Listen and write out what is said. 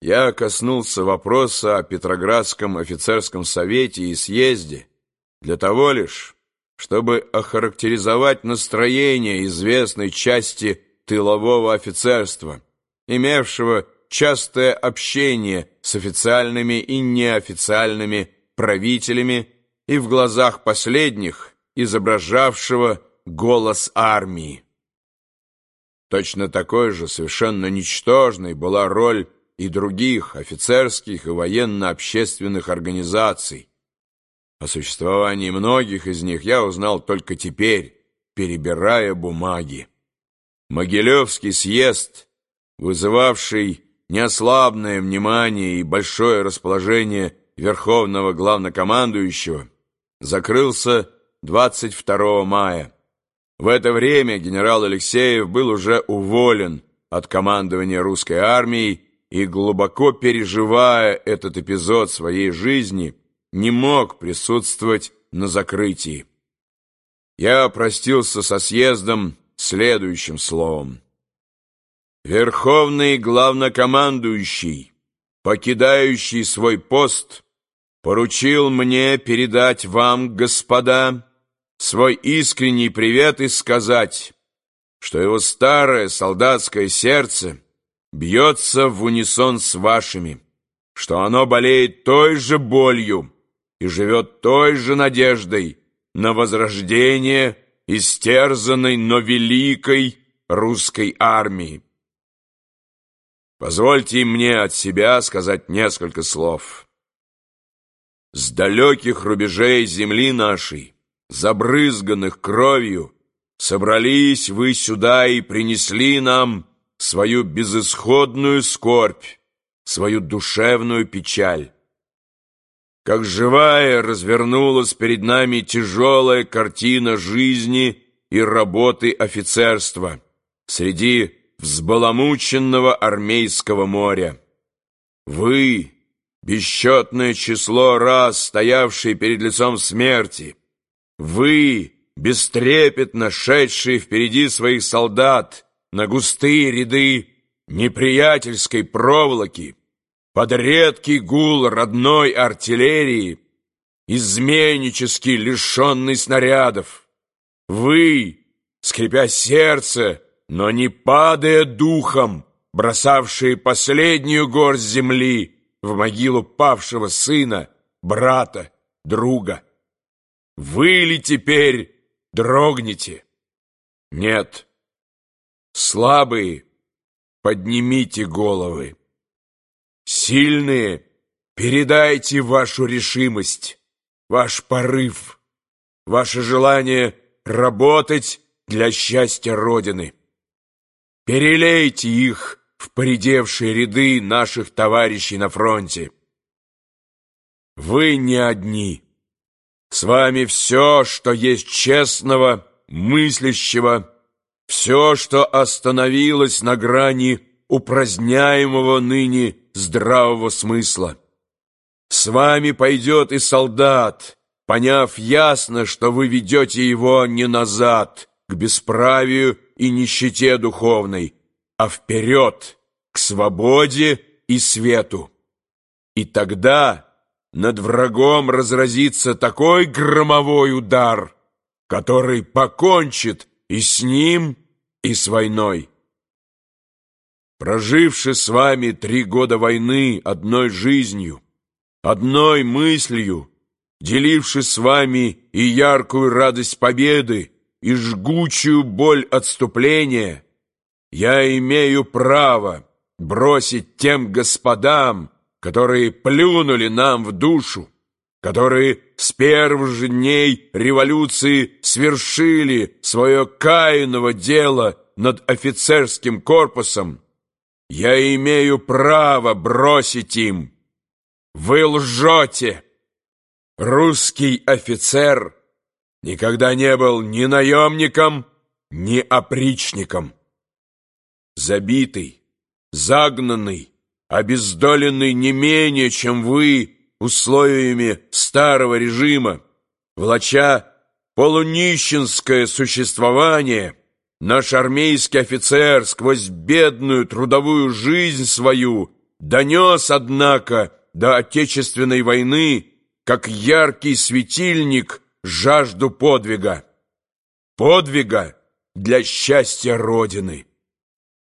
я коснулся вопроса о Петроградском офицерском совете и съезде для того лишь, чтобы охарактеризовать настроение известной части тылового офицерства, имевшего частое общение с официальными и неофициальными правителями и в глазах последних изображавшего голос армии. Точно такой же совершенно ничтожной была роль и других офицерских и военно-общественных организаций. О существовании многих из них я узнал только теперь, перебирая бумаги. Могилевский съезд, вызывавший неослабное внимание и большое расположение Верховного Главнокомандующего, закрылся 22 мая. В это время генерал Алексеев был уже уволен от командования русской армией и, глубоко переживая этот эпизод своей жизни, не мог присутствовать на закрытии. Я простился со съездом следующим словом. Верховный главнокомандующий, покидающий свой пост, поручил мне передать вам, господа, свой искренний привет и сказать, что его старое солдатское сердце бьется в унисон с вашими, что оно болеет той же болью и живет той же надеждой на возрождение истерзанной, но великой русской армии. Позвольте мне от себя сказать несколько слов. С далеких рубежей земли нашей, забрызганных кровью, собрались вы сюда и принесли нам свою безысходную скорбь, свою душевную печаль. Как живая развернулась перед нами тяжелая картина жизни и работы офицерства среди взбаламученного армейского моря. Вы, бесчетное число раз стоявшие перед лицом смерти, вы, бестрепетно шедшие впереди своих солдат на густые ряды неприятельской проволоки, под редкий гул родной артиллерии, изменнически лишенный снарядов. Вы, скрипя сердце, но не падая духом, бросавшие последнюю горсть земли в могилу павшего сына, брата, друга. Вы ли теперь дрогнете? Нет. Слабые, поднимите головы. Сильные, передайте вашу решимость, ваш порыв, ваше желание работать для счастья Родины. Перелейте их в поредевшие ряды наших товарищей на фронте. Вы не одни. С вами все, что есть честного, мыслящего, все, что остановилось на грани упраздняемого ныне здравого смысла. С вами пойдет и солдат, поняв ясно, что вы ведете его не назад, к бесправию и нищете духовной, а вперед, к свободе и свету. И тогда над врагом разразится такой громовой удар, который покончит и с ним, и с войной. Проживши с вами три года войны одной жизнью, одной мыслью, деливши с вами и яркую радость победы, и жгучую боль отступления, я имею право бросить тем господам, которые плюнули нам в душу, которые с первых же дней революции свершили свое каиново дело над офицерским корпусом, я имею право бросить им. Вы лжете. Русский офицер никогда не был ни наемником, ни опричником. Забитый, загнанный, обездоленный не менее, чем вы, условиями старого режима, влача полунищенское существование, Наш армейский офицер сквозь бедную трудовую жизнь свою донес, однако, до Отечественной войны, как яркий светильник, жажду подвига. Подвига для счастья Родины.